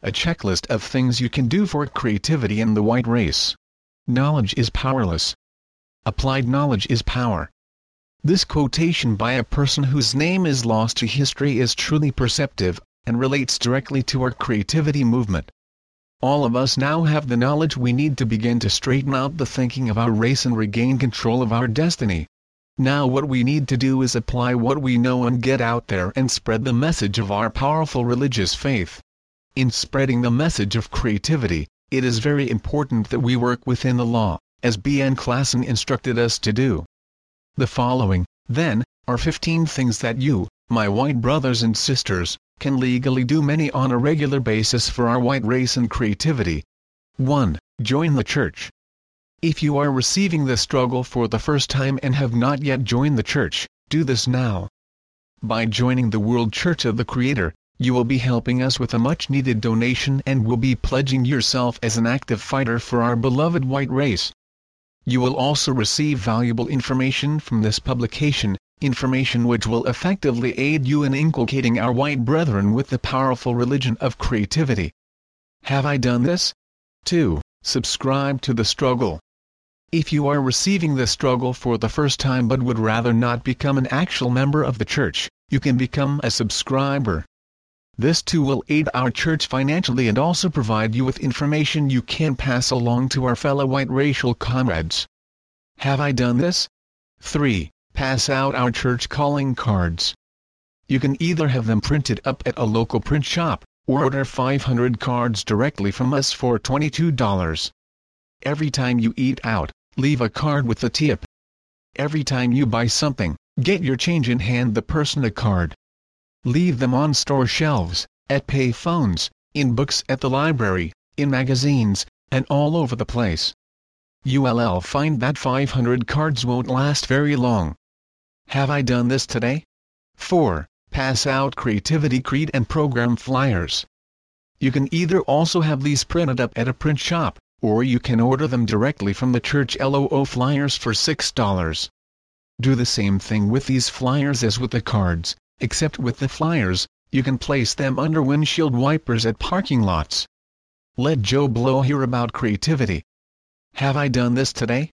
a checklist of things you can do for creativity in the white race. Knowledge is powerless. Applied knowledge is power. This quotation by a person whose name is lost to history is truly perceptive, and relates directly to our creativity movement. All of us now have the knowledge we need to begin to straighten out the thinking of our race and regain control of our destiny. Now what we need to do is apply what we know and get out there and spread the message of our powerful religious faith. In spreading the message of creativity, it is very important that we work within the law, as B.N. Klassen instructed us to do. The following, then, are 15 things that you, my white brothers and sisters, can legally do many on a regular basis for our white race and creativity. 1. Join the church. If you are receiving the struggle for the first time and have not yet joined the church, do this now. By joining the World Church of the Creator, you will be helping us with a much needed donation and will be pledging yourself as an active fighter for our beloved white race. You will also receive valuable information from this publication, information which will effectively aid you in inculcating our white brethren with the powerful religion of creativity. Have I done this? 2. Subscribe to the struggle. If you are receiving the struggle for the first time but would rather not become an actual member of the church, you can become a subscriber. This too will aid our church financially and also provide you with information you can pass along to our fellow white racial comrades. Have I done this? 3. Pass out our church calling cards. You can either have them printed up at a local print shop, or order 500 cards directly from us for $22. Every time you eat out, leave a card with a tip. Every time you buy something, get your change and hand the person a card. Leave them on store shelves, at pay phones, in books at the library, in magazines, and all over the place. ULL find that 500 cards won't last very long. Have I done this today? 4. Pass out Creativity Creed and Program Flyers. You can either also have these printed up at a print shop, or you can order them directly from the church LOO flyers for $6. Do the same thing with these flyers as with the cards, except with the flyers, you can place them under windshield wipers at parking lots. Let Joe Blow hear about creativity. Have I done this today?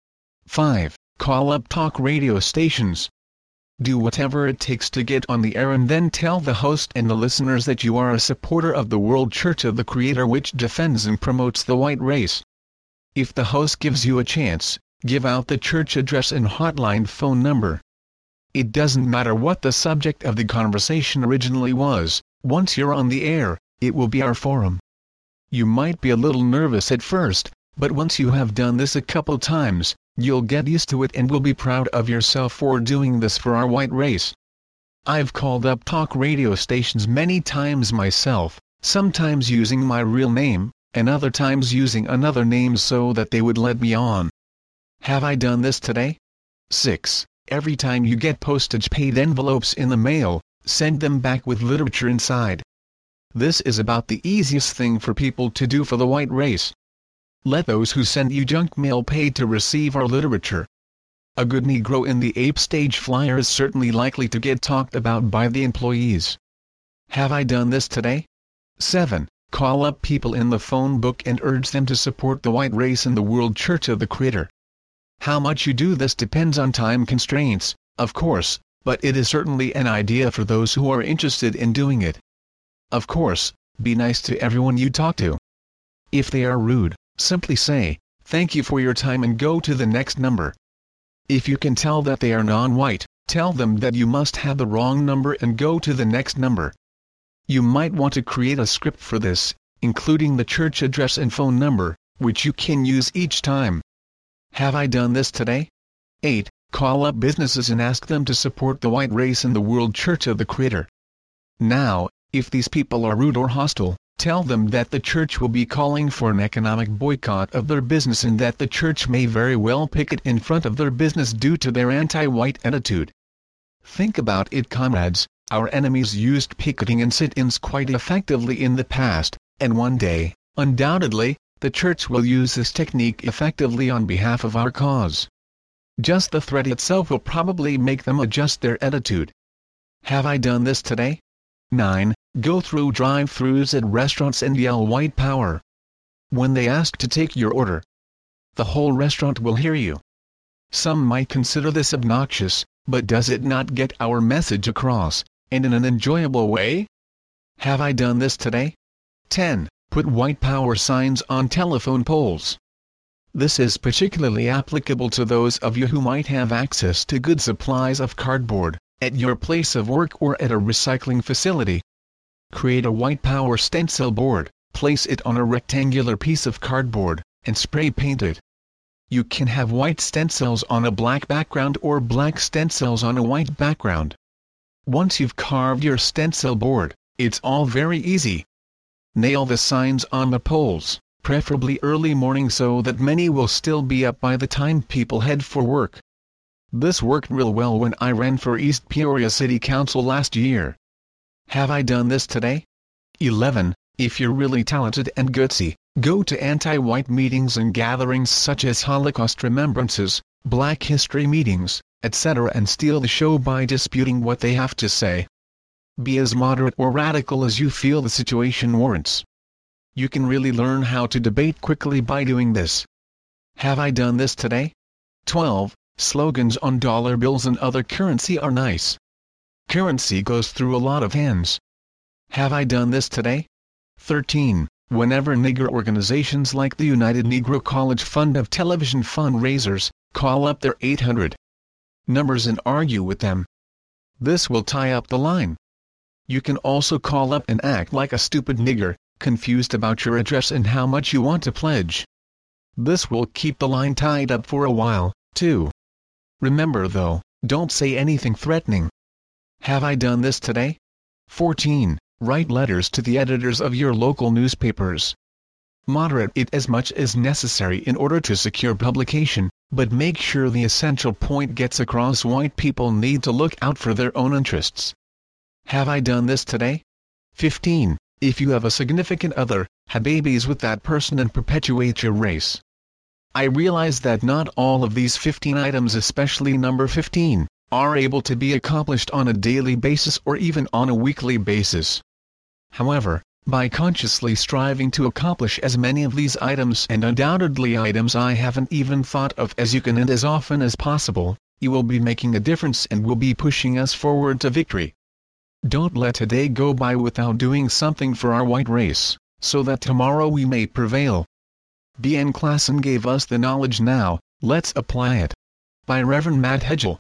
5. Call up talk radio stations. Do whatever it takes to get on the air and then tell the host and the listeners that you are a supporter of the World Church of the Creator which defends and promotes the white race. If the host gives you a chance, give out the church address and hotline phone number. It doesn't matter what the subject of the conversation originally was, once you're on the air, it will be our forum. You might be a little nervous at first, but once you have done this a couple times, you'll get used to it and will be proud of yourself for doing this for our white race. I've called up talk radio stations many times myself, sometimes using my real name, and other times using another name so that they would let me on. Have I done this today? 6. Every time you get postage paid envelopes in the mail, send them back with literature inside. This is about the easiest thing for people to do for the white race. Let those who send you junk mail pay to receive our literature. A good Negro in the ape stage flyer is certainly likely to get talked about by the employees. Have I done this today? 7. Call up people in the phone book and urge them to support the white race in the World Church of the Creator. How much you do this depends on time constraints, of course, but it is certainly an idea for those who are interested in doing it. Of course, be nice to everyone you talk to. If they are rude, simply say, thank you for your time and go to the next number. If you can tell that they are non-white, tell them that you must have the wrong number and go to the next number. You might want to create a script for this, including the church address and phone number, which you can use each time. Have I done this today? 8. Call up businesses and ask them to support the white race in the World Church of the Creator. Now, if these people are rude or hostile, tell them that the church will be calling for an economic boycott of their business and that the church may very well picket in front of their business due to their anti-white attitude. Think about it comrades, our enemies used picketing and sit-ins quite effectively in the past, and one day, undoubtedly, the church will use this technique effectively on behalf of our cause. Just the threat itself will probably make them adjust their attitude. Have I done this today? 9. go through drive-thrus at restaurants and yell white power. When they ask to take your order, the whole restaurant will hear you. Some might consider this obnoxious, but does it not get our message across, and in an enjoyable way? Have I done this today? 10. Put white power signs on telephone poles. This is particularly applicable to those of you who might have access to good supplies of cardboard, at your place of work or at a recycling facility. Create a white power stencil board, place it on a rectangular piece of cardboard, and spray paint it. You can have white stencils on a black background or black stencils on a white background. Once you've carved your stencil board, it's all very easy. Nail the signs on the poles, preferably early morning so that many will still be up by the time people head for work. This worked real well when I ran for East Peoria City Council last year. Have I done this today? 11. If you're really talented and gutsy, Go to anti-white meetings and gatherings such as Holocaust remembrances, Black History meetings, etc. and steal the show by disputing what they have to say. Be as moderate or radical as you feel the situation warrants. You can really learn how to debate quickly by doing this. Have I done this today? 12. Slogans on dollar bills and other currency are nice. Currency goes through a lot of hands. Have I done this today? 13. Whenever nigger organizations like the United Negro College Fund of television fundraisers, call up their 800 numbers and argue with them. This will tie up the line. You can also call up and act like a stupid nigger, confused about your address and how much you want to pledge. This will keep the line tied up for a while, too. Remember though, don't say anything threatening. Have I done this today? 14. Write letters to the editors of your local newspapers. Moderate it as much as necessary in order to secure publication, but make sure the essential point gets across white people need to look out for their own interests. Have I done this today? 15. If you have a significant other, have babies with that person and perpetuate your race. I realize that not all of these 15 items especially number 15, are able to be accomplished on a daily basis or even on a weekly basis. However, by consciously striving to accomplish as many of these items and undoubtedly items I haven't even thought of as you can and as often as possible, you will be making a difference and will be pushing us forward to victory. Don't let today go by without doing something for our white race, so that tomorrow we may prevail. B. N. Klassen gave us the knowledge now, let's apply it. By Reverend Matt Hedgel